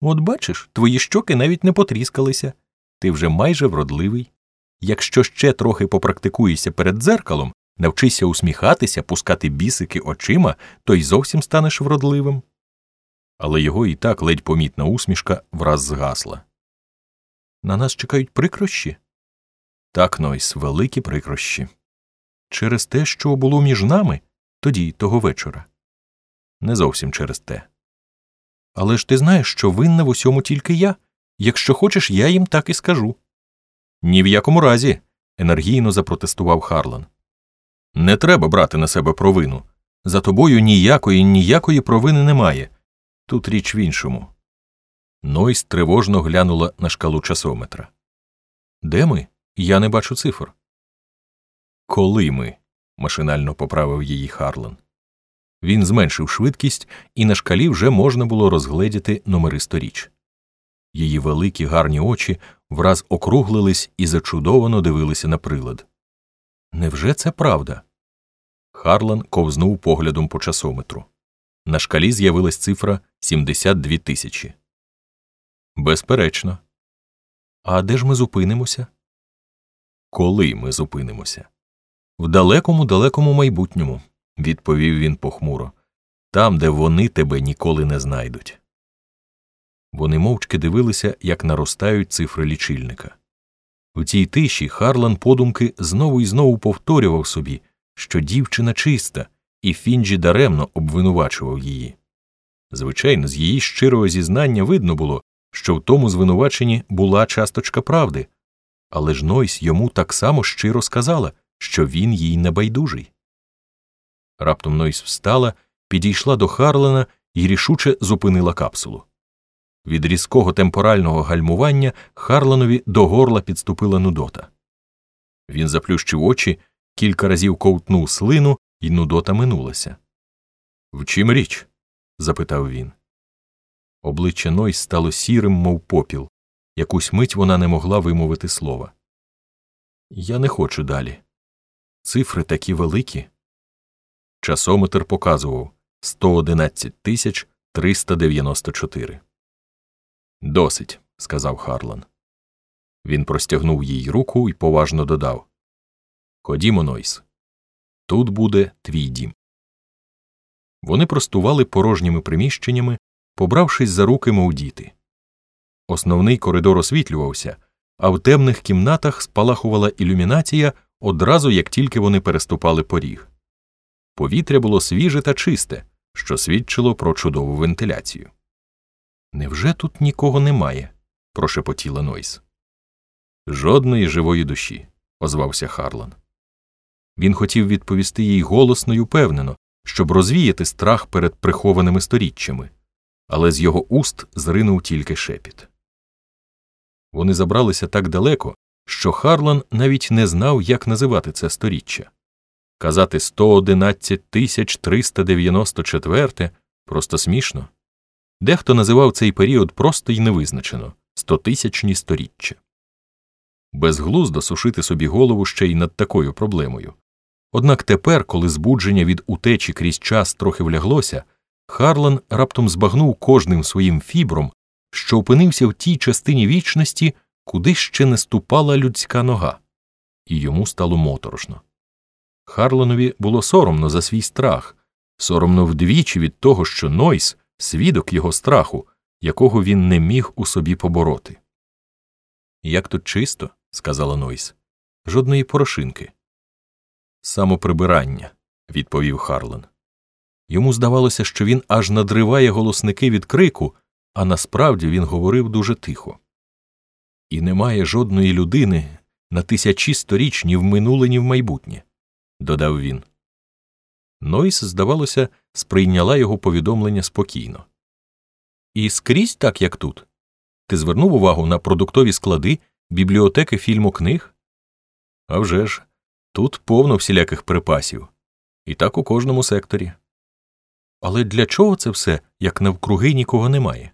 От бачиш, твої щоки навіть не потріскалися. Ти вже майже вродливий. Якщо ще трохи попрактикуєшся перед дзеркалом, навчися усміхатися, пускати бісики очима, то й зовсім станеш вродливим. Але його і так ледь помітна усмішка враз згасла. На нас чекають прикрощі? Так, Нойс, великі прикрощі. Через те, що було між нами тоді, того вечора. Не зовсім через те. Але ж ти знаєш, що винна в усьому тільки я. Якщо хочеш, я їм так і скажу. Ні в якому разі, енергійно запротестував Харлан. Не треба брати на себе провину. За тобою ніякої, ніякої провини немає. Тут річ в іншому. Нойс тривожно глянула на шкалу часометра. Де ми? Я не бачу цифр. Коли ми? машинально поправив її Харлан. Він зменшив швидкість, і на шкалі вже можна було розгледіти номери сторіч. Її великі гарні очі враз округлились і зачудовано дивилися на прилад. Невже це правда? Харлан ковзнув поглядом по часометру. На шкалі з'явилась цифра 72 тисячі. Безперечно. А де ж ми зупинимося? Коли ми зупинимося? В далекому далекому майбутньому, відповів він похмуро, там, де вони тебе ніколи не знайдуть. Вони мовчки дивилися, як наростають цифри лічильника. У цій тиші Харлан подумки знову і знову повторював собі, що дівчина чиста, і Фінджі даремно обвинувачував її. Звичайно, з її щирого зізнання видно було, що в тому звинуваченні була часточка правди, але ж Нойс йому так само щиро сказала, що він їй небайдужий. Раптом Нойс встала, підійшла до Харлена і рішуче зупинила капсулу. Від різкого темпорального гальмування Харленові до горла підступила нудота. Він заплющив очі, кілька разів ковтнув слину, і нудота минулася. В чим річ? запитав він. Обличчя Нойс стало сірим, мов попіл. Якусь мить вона не могла вимовити слова. Я не хочу далі. Цифри такі великі. Часометр показував 111 тисяч 394. Досить, сказав Харлан. Він простягнув їй руку і поважно додав Ходімо, Нойс. Тут буде твій дім. Вони простували порожніми приміщеннями, побравшись за руки, діти. Основний коридор освітлювався, а в темних кімнатах спалахувала ілюмінація одразу як тільки вони переступали поріг. Повітря було свіже та чисте, що свідчило про чудову вентиляцію. Невже тут нікого немає? прошепотіла Нойс. Жодної живої душі, озвався Харлан. Він хотів відповісти їй голосно й упевнено, щоб розвіяти страх перед прихованими сторіччями, але з його уст зринув тільки шепіт. Вони забралися так далеко, що Харлан навіть не знав, як називати це сторіччя. Казати 111 тисяч 394 просто смішно. Дехто називав цей період просто й невизначено стотисячні сторіччя. Безглуздо сушити собі голову ще й над такою проблемою. Однак тепер, коли збудження від утечі крізь час трохи вляглося, Харлан раптом збагнув кожним своїм фібром, що опинився в тій частині вічності, куди ще не ступала людська нога, і йому стало моторошно. Харланові було соромно за свій страх, соромно вдвічі від того, що Нойс свідок його страху, якого він не міг у собі побороти. Як тут чисто, сказала Нойс, жодної порошинки. Самоприбирання, відповів Харлан. Йому здавалося, що він аж надриває голосники від крику, а насправді він говорив дуже тихо. І немає жодної людини на тисячі сторіч ні в минуле, ні в майбутнє, додав він. Нойс, здавалося, сприйняла його повідомлення спокійно. І скрізь так, як тут. Ти звернув увагу на продуктові склади, бібліотеки фільму книг? «А вже ж, тут повно всіляких припасів. І так у кожному секторі. Але для чого це все, як навкруги нікого немає?